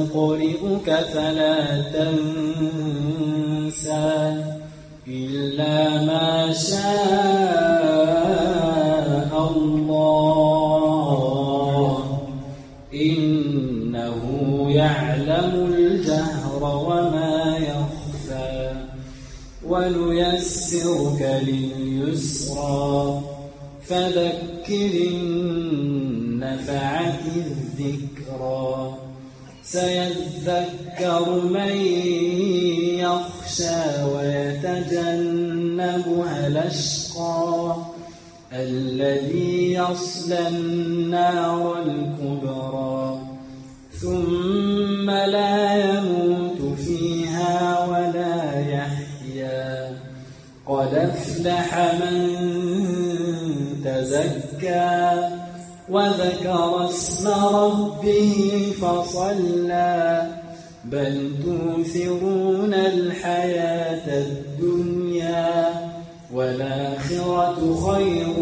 سنقرئك فلا تنسى إلا ما شاء الله. إنه يعلم الجهر وما يخفى ونيسرك لليسرى. فذكر النفعة الذكرى. سيذكر من يخشى ويتجنبها الأشقى الذي يصلى النار الكبرى ثم لا يموت فيها ولا يحيا قد أفلح من تزكى وذكر اسم ربه فصلى. بل توثرون الحياة الدنيا والآخرة خير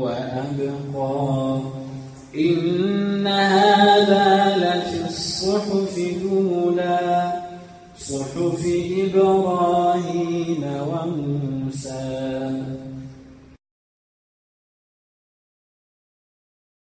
وأبقى. إن هذا لفي الصحف الأولى صحف إبراهيم وموسى.